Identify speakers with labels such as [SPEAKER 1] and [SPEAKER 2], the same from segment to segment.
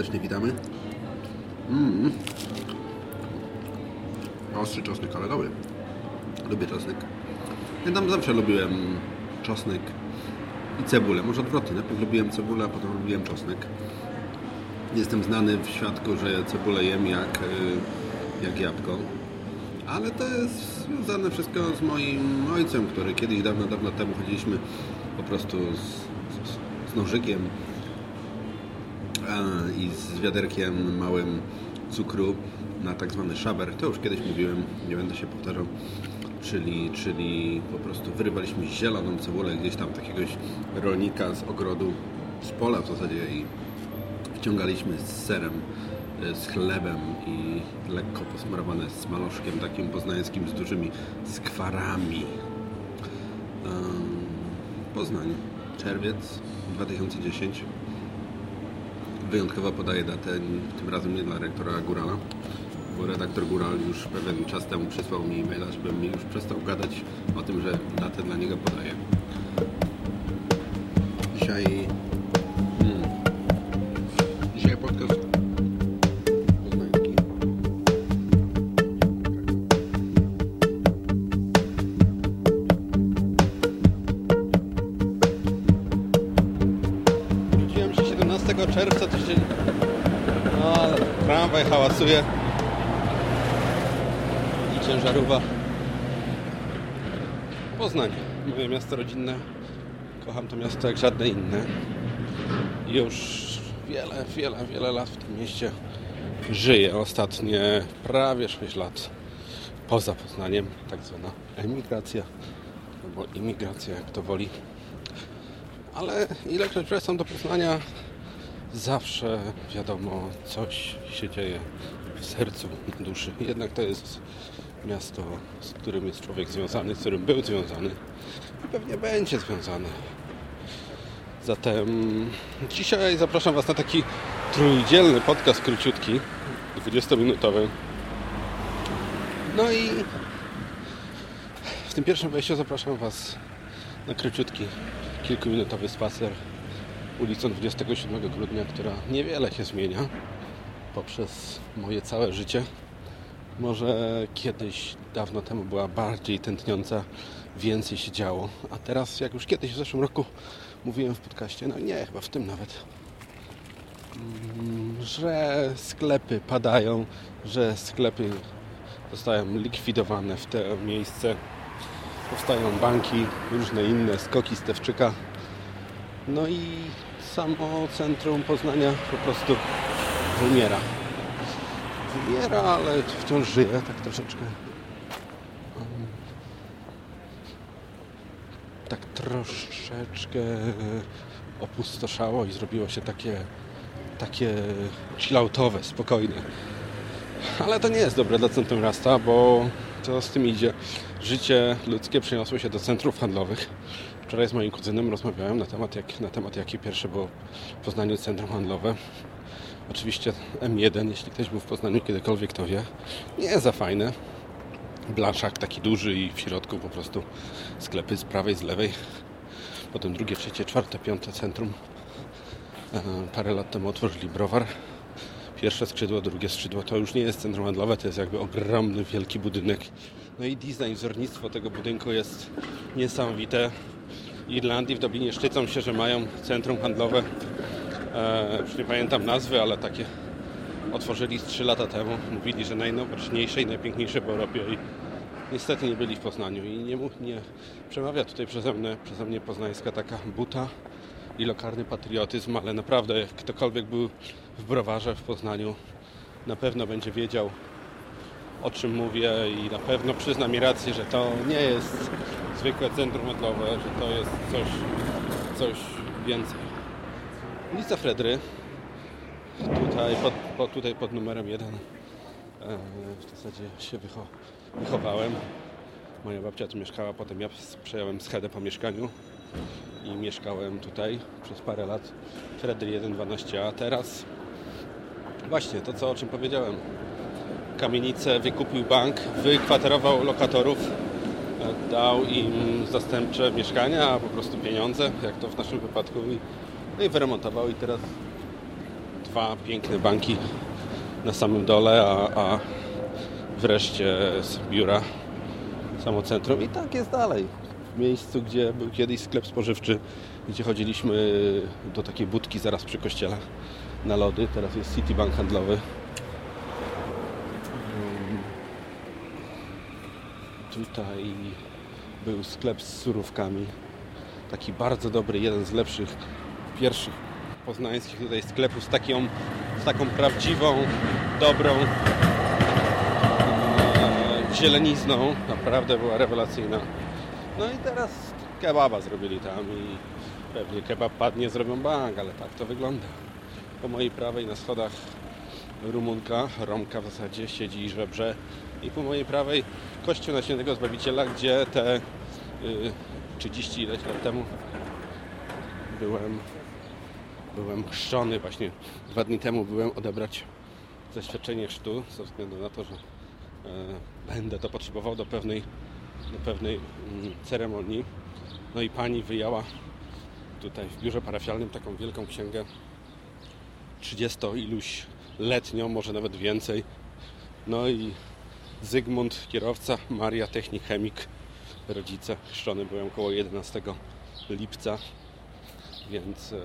[SPEAKER 1] Serdecznie witamy. Mm. Ostry czosnek, ale dobry. Lubię czosnek. Ja tam zawsze lubiłem czosnek i cebulę. Może odwrotnie. Najpierw lubiłem cebulę, a potem lubiłem czosnek. Jestem znany w świadku, że cebulę jem jak, y, jak jabłko. Ale to jest związane wszystko z moim ojcem, który kiedyś dawno, dawno temu chodziliśmy po prostu z, z, z nożykiem i z wiaderkiem małym cukru na tak zwany szaber. To już kiedyś mówiłem, nie będę się powtarzał. Czyli, czyli po prostu wyrywaliśmy zieloną cebulę gdzieś tam takiegoś rolnika z ogrodu, z pola w zasadzie i wciągaliśmy z serem, y, z chlebem i lekko posmarowane z maloszkiem takim poznańskim z dużymi skwarami. Poznań, czerwiec 2010. Wyjątkowo podaję datę, tym razem nie dla rektora Górala, bo redaktor Góral już pewien czas temu przysłał mi e-maila, żebym mi już przestał gadać o tym, że datę dla niego podaję. Dzisiaj... Hmm, dzisiaj podcast tramwaj hałasuje. I ciężarówka. Poznań, moje miasto rodzinne. Kocham to miasto jak żadne inne. Już wiele, wiele, wiele lat w tym mieście żyję. Ostatnie prawie 6 lat poza Poznaniem, tak zwana emigracja albo imigracja, jak to woli. Ale ilekroć wracam do Poznania, zawsze wiadomo, coś się dzieje w sercu, duszy. Jednak to jest miasto, z którym jest człowiek związany, z którym był związany i pewnie będzie związany. Zatem dzisiaj zapraszam Was na taki trójdzielny podcast króciutki, 20-minutowy. No i w tym pierwszym wejściu zapraszam Was na króciutki, kilkuminutowy spacer ulicą 27 grudnia, która niewiele się zmienia poprzez moje całe życie. Może kiedyś, dawno temu była bardziej tętniąca, więcej się działo. A teraz, jak już kiedyś w zeszłym roku mówiłem w podcaście, no nie, chyba w tym nawet, mm, że sklepy padają, że sklepy zostają likwidowane w te miejsce. Powstają banki, różne inne skoki Stewczyka. No i samo centrum Poznania po prostu wymiera. Wymiera, ale wciąż żyje tak troszeczkę. Tak troszeczkę opustoszało i zrobiło się takie takie chilloutowe, spokojne. Ale to nie jest dobre dla centrum miasta, bo co z tym idzie? Życie ludzkie przeniosło się do centrów handlowych. Wczoraj z moim kuzynem rozmawiałem na temat, jak, na temat jakie pierwsze było w Poznaniu centrum handlowe. Oczywiście M1, jeśli ktoś był w Poznaniu kiedykolwiek, to wie. Nie za fajne. Blanszak taki duży i w środku po prostu sklepy z prawej, z lewej. Potem drugie, trzecie, czwarte, piąte centrum. E, Parę lat temu otworzyli browar. Pierwsze skrzydło, drugie skrzydło to już nie jest centrum handlowe, to jest jakby ogromny, wielki budynek. No i design, wzornictwo tego budynku jest niesamowite. Irlandii w Dublinie szczycą się, że mają centrum handlowe. E, już nie pamiętam nazwy, ale takie otworzyli z 3 lata temu. Mówili, że najnowocześniejsze i najpiękniejsze w Europie i niestety nie byli w Poznaniu i nie, nie przemawia tutaj przeze mnie, przeze mnie poznańska taka buta i lokalny patriotyzm, ale naprawdę jak ktokolwiek był w browarze w Poznaniu na pewno będzie wiedział o czym mówię i na pewno przyzna mi rację, że to nie jest zwykłe centrum handlowe, że to jest coś, coś więcej. Ulica Fredry, tutaj pod, po, tutaj pod numerem 1 e, w zasadzie się wycho, wychowałem. Moja babcia tu mieszkała, potem ja przejąłem schedę po mieszkaniu i mieszkałem tutaj przez parę lat. Fredry 1.12, a teraz właśnie to, co, o czym powiedziałem. Kamienicę wykupił bank, wykwaterował lokatorów. E, dał im zastępcze mieszkania, a po prostu pieniądze, jak to w naszym wypadku. I, no i wyremontował i teraz dwa piękne banki na samym dole, a, a wreszcie biura samo centrum. I tak jest dalej. W miejscu, gdzie był kiedyś sklep spożywczy, gdzie chodziliśmy do takiej budki zaraz przy kościele na lody. Teraz jest Citibank handlowy. Tutaj był sklep z surówkami. Taki bardzo dobry, jeden z lepszych, pierwszych poznańskich tutaj sklepów z taką, z taką prawdziwą, dobrą e, zielenizną. Naprawdę była rewelacyjna. No i teraz kebaba zrobili tam i pewnie kebab padnie, zrobią bank, ale tak to wygląda. Po mojej prawej na schodach Rumunka, Romka w zasadzie siedzi i żebrze i po mojej prawej kościół Naświętego Zbawiciela, gdzie te y, 30 ileś lat temu byłem, byłem chrzczony. Właśnie dwa dni temu byłem odebrać zaświadczenie chrztu ze względu na to, że e, będę to potrzebował do pewnej, do pewnej mm, ceremonii. No i pani wyjęła tutaj w biurze parafialnym taką wielką księgę 30 iluś letnią, może nawet więcej. No i Zygmunt, kierowca, Maria, technik, chemik, rodzice. Chrzczony byłem około 11 lipca, więc, e,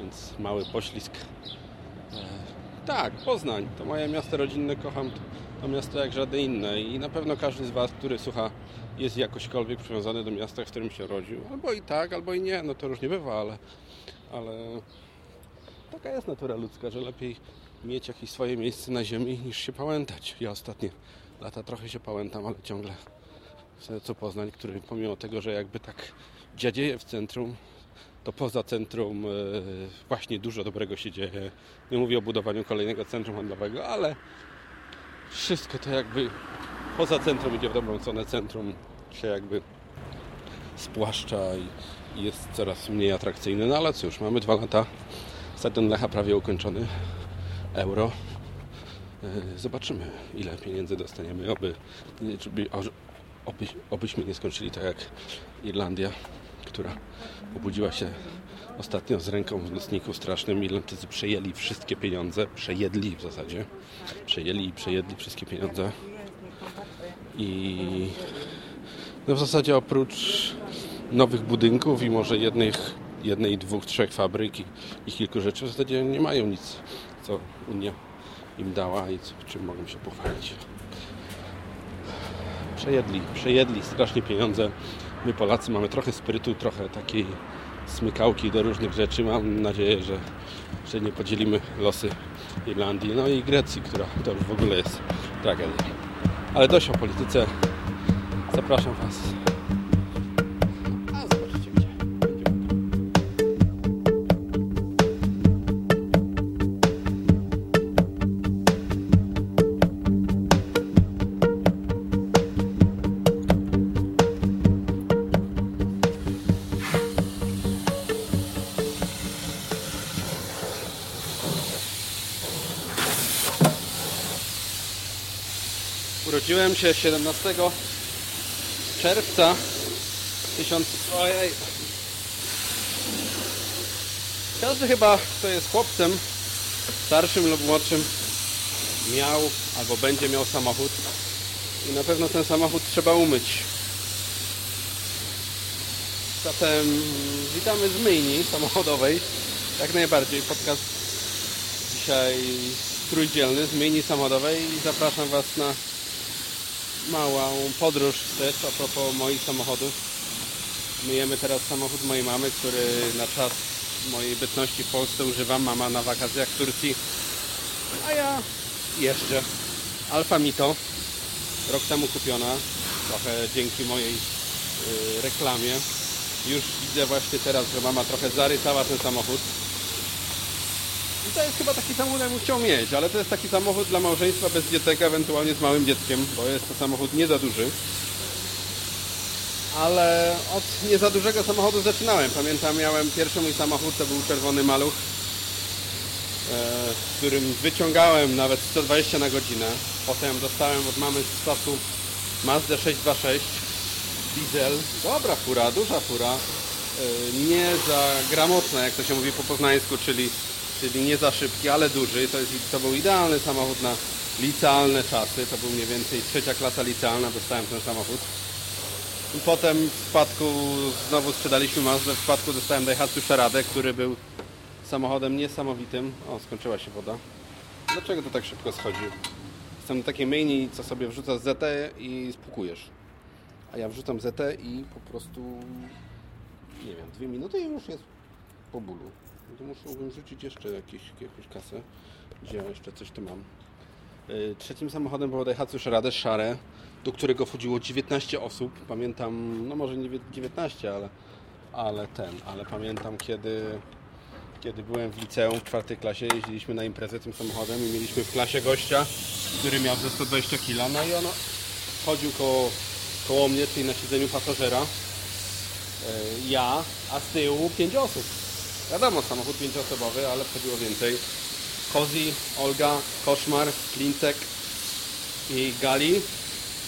[SPEAKER 1] więc mały poślizg. E, tak, Poznań to moje miasto rodzinne, kocham to miasto jak żadne inne i na pewno każdy z Was, który słucha, jest jakośkolwiek przywiązany do miasta, w którym się rodził. Albo i tak, albo i nie, no to różnie bywa, ale, ale taka jest natura ludzka, że lepiej mieć jakieś swoje miejsce na ziemi niż się pałętać. Ja ostatnie lata trochę się pałętam, ale ciągle co Poznań, który pomimo tego, że jakby tak dziadzieje w centrum, to poza centrum e, właśnie dużo dobrego się dzieje. Nie mówię o budowaniu kolejnego centrum handlowego, ale wszystko to jakby poza centrum idzie w dobrą stronę. Centrum się jakby spłaszcza i jest coraz mniej atrakcyjny. No ale cóż, mamy dwa lata. Stadion Lecha prawie ukończony. Euro. E, zobaczymy, ile pieniędzy dostaniemy. Oby, oby, obyśmy nie skończyli tak jak Irlandia, która obudziła się ostatnio z ręką w nocniku strasznym. Irlandczycy przejęli wszystkie pieniądze, przejedli w zasadzie, przejęli i przejedli wszystkie pieniądze. I no w zasadzie oprócz nowych budynków i może jednych, jednej, dwóch, trzech fabryk i, i kilku rzeczy w zasadzie nie mają nic, co Unia im dała i czym mogą się pochwalić. Przejedli, przejedli strasznie pieniądze. My Polacy mamy trochę sprytu, trochę takiej smykałki do różnych rzeczy. Mam nadzieję, że, że nie podzielimy losy Irlandii, no i Grecji, która to już w ogóle jest tragedia. Ale dość o polityce. Zapraszam Was Się 17 czerwca 1000... Ojej. Każdy chyba, kto jest chłopcem, starszym lub młodszym, miał albo będzie miał samochód i na pewno ten samochód trzeba umyć. Zatem witamy z myjni samochodowej. Jak najbardziej podcast dzisiaj trójdzielny z myjni samochodowej i zapraszam Was na małą podróż też a propos moich samochodów. Myjemy teraz samochód mojej mamy, który na czas mojej bytności w Polsce używam. Mama na wakacjach w Turcji, a ja jeżdżę. Alfa Mito, rok temu kupiona, trochę dzięki mojej yy, reklamie. Już widzę właśnie teraz, że mama trochę zarysała ten samochód. I to jest chyba taki samochód, jakbym chciał mieć, ale to jest taki samochód dla małżeństwa bez dziecka, ewentualnie z małym dzieckiem, bo jest to samochód nie za duży. Ale od nie za dużego samochodu zaczynałem. Pamiętam, miałem pierwszy mój samochód, to był czerwony maluch, e, w którym wyciągałem nawet 120 na godzinę. Potem dostałem od mamy z czasu Mazda 626 diesel. Dobra fura, duża fura. Yy, Nie za gramotna, jak to się mówi po poznańsku, czyli, czyli nie za szybki, ale duży. To, jest, to był idealny samochód na licealne czasy. To był mniej więcej trzecia klasa licealna, dostałem ten samochód. I potem w spadku znowu sprzedaliśmy Mazdę, w spadku dostałem Daihatsu Sharadę, który był samochodem niesamowitym. O, skończyła się woda. Dlaczego to tak szybko schodzi? Jestem na takiej myjni, co sobie wrzucasz ZT i spłukujesz. A ja wrzucam ZT i po prostu, nie wiem, dwie minuty i już jest po bólu. No to muszę rzucić jeszcze jakieś, jakąś kasę, gdzie ja jeszcze coś tu mam. Yy, Trzecim samochodem było Daihatsu Sharadę szare, do którego wchodziło 19 osób. Pamiętam, no może nie 19, ale, ale ten, ale pamiętam kiedy, kiedy byłem w liceum w czwartej klasie, jeździliśmy na imprezę tym samochodem i mieliśmy w klasie gościa, który miał ze 120 kg, no i on chodził koło, koło mnie, czyli na siedzeniu pasażera. Yy, Ja, a z tyłu 5 osób. Wiadomo, samochód pięcioosobowy, ale wchodziło więcej. Kozi, Olga, Koszmar, Klincek i Gali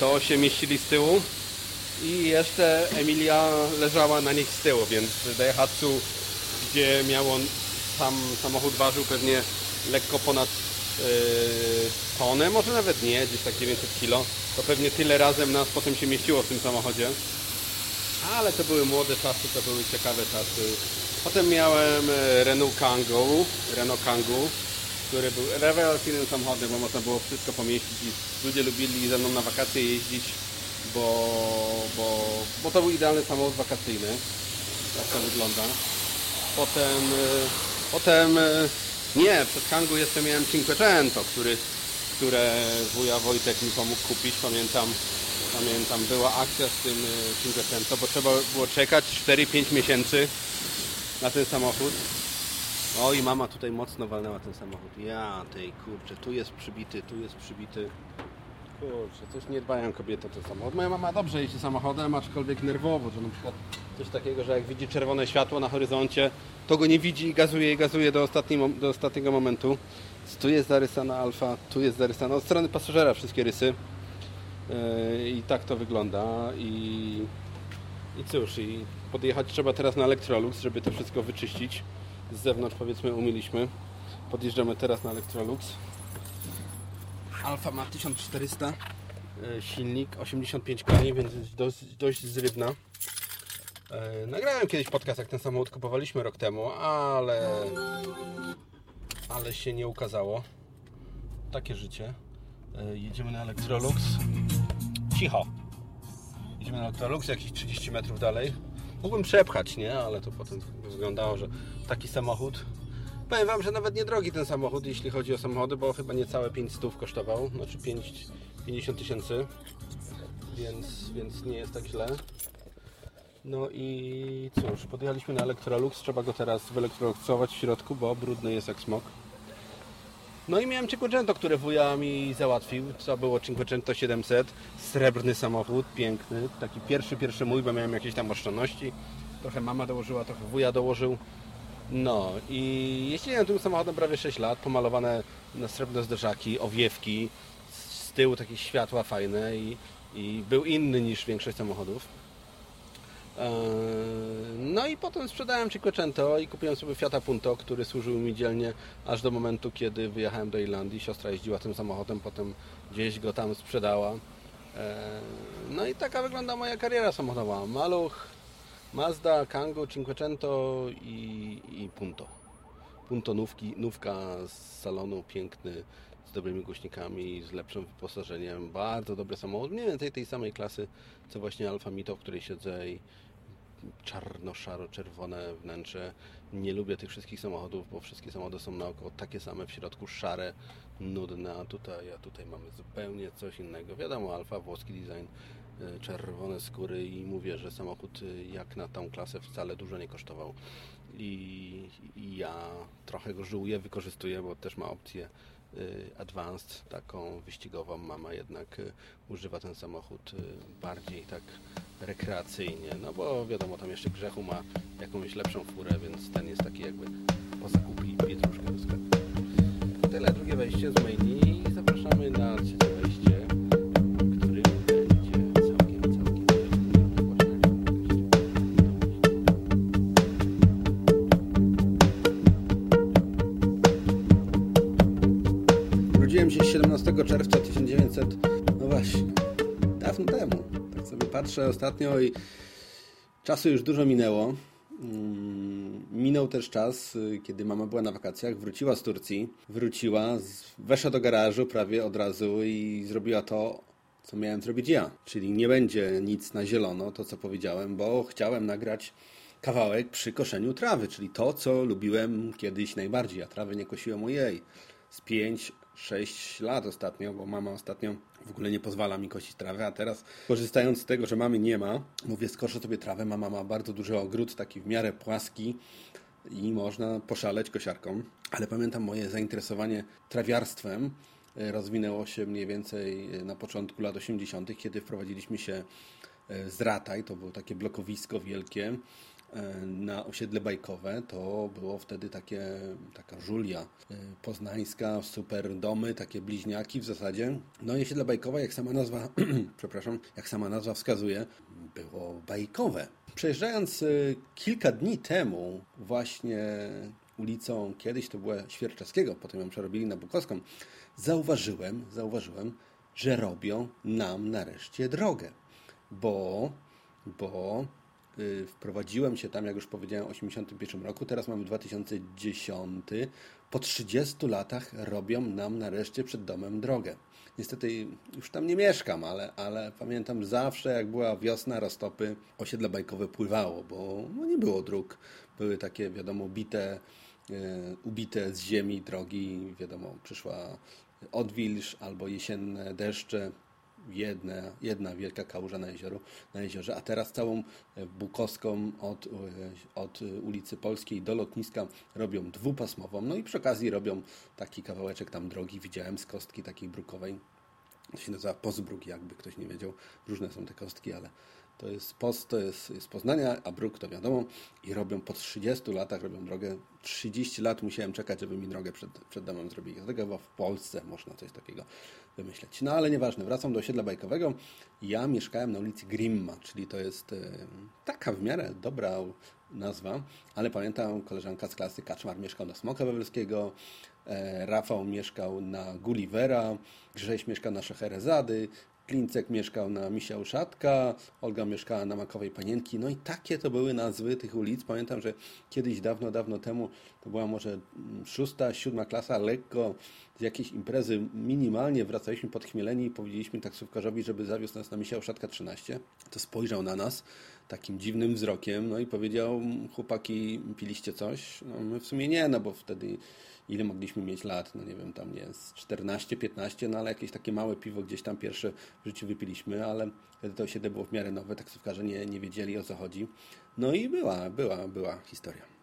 [SPEAKER 1] to się mieścili z tyłu i jeszcze Emilia leżała na nich z tyłu, więc Daihatsu, gdzie miał on sam samochód ważył pewnie lekko ponad yy, tonę, może nawet nie, gdzieś tak 900 kg, to pewnie tyle razem nas potem się mieściło w tym samochodzie. Ale to były młode czasy, to były ciekawe czasy. Potem miałem e, Renault Kangoo, Renault Kangoo, który był rewelacyjnym samochodem, bo można było wszystko pomieścić i ludzie lubili ze mną na wakacje jeździć, bo, bo, bo to był idealny samochód wakacyjny. Tak to wygląda. Potem, e, potem e, nie, przed Kangoo jeszcze miałem Cinquecento, który, które wuja Wojtek mi pomógł kupić, pamiętam. Pamiętam, była akcja z tym Cinquecento, bo trzeba było czekać 4-5 miesięcy na ten samochód. O i mama tutaj mocno walnęła ten samochód. Ja tej kurczę, tu jest przybity, tu jest przybity. Kurczę, coś nie dbają kobiety o ten samochód. Moja mama dobrze jeździ samochodem, aczkolwiek nerwowo, że na przykład coś takiego, że jak widzi czerwone światło na horyzoncie, to go nie widzi i gazuje i gazuje do, do ostatniego momentu. Tu jest zarysana alfa, tu jest zarysana od strony pasażera wszystkie rysy. Yy, I tak to wygląda. I, I cóż, i podjechać trzeba teraz na Electrolux, żeby to wszystko wyczyścić. Z zewnątrz powiedzmy umyliśmy. Podjeżdżamy teraz na Electrolux. Alfa ma 1400 yy, silnik, 85 koni, więc dość, dość zrywna. Yy, Nagrałem kiedyś podcast, jak ten samochód kupowaliśmy rok temu, ale ale się nie ukazało. Takie życie. Yy, Jedziemy na Electrolux. Cicho. Jedziemy na Electrolux, jakieś 30 metrów dalej. Mógłbym przepchać, nie? Ale to potem wyglądało, że taki samochód. Powiem Wam, że nawet niedrogi ten samochód, jeśli chodzi o samochody, bo chyba niecałe 500 kosztował, znaczy 5, 50 tysięcy, więc, więc nie jest tak źle. No i cóż, podjechaliśmy na Electrolux, trzeba go teraz wyelektroluxować w środku, bo brudny jest jak smok. No i miałem Cinquecento, które wuja mi załatwił. To było Cinquecento 700. Srebrny samochód, piękny. Taki pierwszy, pierwszy mój, bo miałem jakieś tam oszczędności. Trochę mama dołożyła, trochę wuja dołożył. No i jeździłem tym samochodem prawie 6 lat. Pomalowane na srebrne zderzaki, owiewki. Z tyłu takie światła fajne i, i był inny niż większość samochodów. Eee, No i potem sprzedałem Cinquecento i kupiłem sobie Fiata Punto, który służył mi dzielnie aż do momentu, kiedy wyjechałem do Irlandii. Siostra jeździła tym samochodem, potem gdzieś go tam sprzedała. Eee, No i taka wygląda moja kariera samochodowa. Maluch, Mazda, Kangoo, Cinquecento i, i Punto. Punto nówki, nówka z salonu, piękny, z dobrymi głośnikami, z lepszym wyposażeniem. Bardzo dobry samochód, mniej więcej tej samej klasy, co właśnie Alfa Mito, w której siedzę i czarno-szaro-czerwone wnętrze. Nie lubię tych wszystkich samochodów, bo wszystkie samochody są naokoło takie same w środku, szare, nudne, a tutaj, a tutaj mamy zupełnie coś innego. Wiadomo, Alfa, włoski design, y, czerwone skóry i mówię, że samochód y, jak na tą klasę wcale dużo nie kosztował. I, i ja trochę go żałuję, wykorzystuję, bo też ma opcję y, advanced, taką wyścigową. Mama jednak używa ten samochód bardziej tak rekreacyjnie, no bo wiadomo, tam jeszcze Grzechu ma jakąś lepszą furę, więc ten jest taki jakby po zakupie pietruszkę do sklepu. Tyle, drugie wejście z maili i zapraszamy na trzecie wejście. Urodziłem się 17 czerwca 1900, no właśnie, dawno temu sobie patrzę ostatnio i czasu już dużo minęło. Mm, minął też czas, y, kiedy mama była na wakacjach, wróciła z Turcji, wróciła, weszła do garażu prawie od razu i zrobiła to, co miałem zrobić ja. Czyli nie będzie nic na zielono, to co powiedziałem, bo chciałem nagrać kawałek przy koszeniu trawy, czyli to, co lubiłem kiedyś najbardziej. a trawy nie kosiłem, ojej, z 5, 6 lat ostatnio, bo mama ostatnio w ogóle nie pozwala mi kosić trawy, a teraz korzystając z tego, że mamy nie ma, mówię skoszę sobie trawę, mama ma bardzo duży ogród, taki w miarę płaski i można poszaleć kosiarką, ale pamiętam moje zainteresowanie trawiarstwem e, rozwinęło się mniej więcej e, na początku lat 80., kiedy wprowadziliśmy się e, z Rataj, to było takie blokowisko wielkie, na osiedle bajkowe, to było wtedy takie, taka żulia e, poznańska, super domy, takie bliźniaki w zasadzie. No i osiedle bajkowe, jak sama nazwa, przepraszam, jak sama nazwa wskazuje, było bajkowe. Przejeżdżając e, kilka dni temu właśnie ulicą, kiedyś to była Świerczewskiego, potem ją przerobili na Bukowską, zauważyłem, zauważyłem, że robią nam nareszcie drogę, bo, bo wprowadziłem się tam, jak już powiedziałem, w 1981 roku, teraz mamy 2010. Po 30 latach robią nam nareszcie przed domem drogę. Niestety już tam nie mieszkam, ale, ale pamiętam zawsze, jak była wiosna, roztopy, osiedle bajkowe pływało, bo no, nie było dróg. Były takie, wiadomo, bite, y, ubite z ziemi drogi, wiadomo, przyszła odwilż albo jesienne deszcze, jedna, jedna wielka kałuża na, jezioru, na jeziorze, a teraz całą e, Bukowską od, e, od ulicy Polskiej do lotniska robią dwupasmową, no i przy okazji robią taki kawałeczek tam drogi, widziałem z kostki takiej brukowej, to się nazywa Pozbruk, jakby ktoś nie wiedział, różne są te kostki, ale to jest post, to jest z Poznania, a Bruk to wiadomo. I robią po 30 latach, robią drogę. 30 lat musiałem czekać, żeby mi drogę przed, przed domem zrobili. Dlatego w Polsce można coś takiego wymyśleć. No ale nieważne, wracam do osiedla bajkowego. Ja mieszkałem na ulicy Grimma, czyli to jest taka w miarę dobra nazwa, ale pamiętam koleżanka z klasy Kaczmar mieszkał na Smoka Wawelskiego, e, Rafał mieszkał na Gullivera, Grześ mieszkał na Szeherezady, Klincek mieszkał na Misia Uszatka, Olga mieszkała na Makowej Panienki. No i takie to były nazwy tych ulic. Pamiętam, że kiedyś, dawno, dawno temu, to była może szósta, siódma klasa, lekko z jakiejś imprezy minimalnie wracaliśmy podchmieleni i powiedzieliśmy taksówkarzowi, żeby zawiózł nas na Misia Uszatka 13. To spojrzał na nas takim dziwnym wzrokiem, no i powiedział, chłopaki, piliście coś? No my w sumie nie, no bo wtedy ile mogliśmy mieć lat, no nie wiem, tam nie, z 14, 15, no ale jakieś takie małe piwo gdzieś tam pierwsze w życiu wypiliśmy, ale wtedy to osiedle było w miarę nowe, taksówkarze nie, nie wiedzieli o co chodzi. No i była, była, była historia.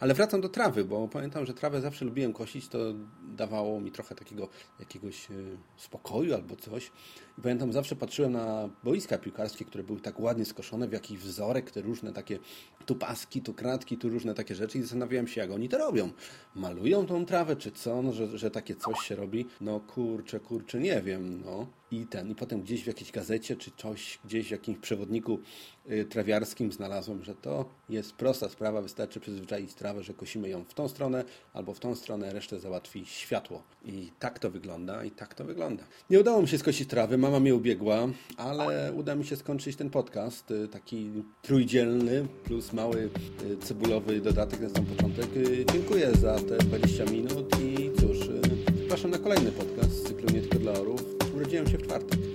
[SPEAKER 1] Ale wracam do trawy, bo pamiętam, że trawę zawsze lubiłem kosić, to dawało mi trochę takiego jakiegoś e, spokoju albo coś. I pamiętam, zawsze patrzyłem na boiska piłkarskie, które były tak ładnie skoszone, w jakiś wzorek, te różne takie tu paski, tu kratki, tu różne takie rzeczy i zastanawiałem się, jak oni to robią. Malują tą trawę, czy co, no, że, że takie coś się robi? No kurczę, kurczę, nie wiem, no. I ten, i potem gdzieś w jakiejś gazecie, czy coś, gdzieś w jakimś przewodniku y, trawiarskim znalazłem, że to jest prosta sprawa, wystarczy przyzwyczaić trawę, że kosimy ją w tą stronę albo w tą stronę, resztę załatwi światło. I tak to wygląda, i tak to wygląda. Nie udało mi się skosić trawy, mama mnie ubiegła, ale uda mi się skończyć ten podcast, y, taki trójdzielny, plus mały y, cebulowy dodatek na sam początek. Dziękuję za te 20 minut i cóż, zapraszam na kolejny podcast z cyklu Nie tylko dla orów. Urodziłem się w czwartek.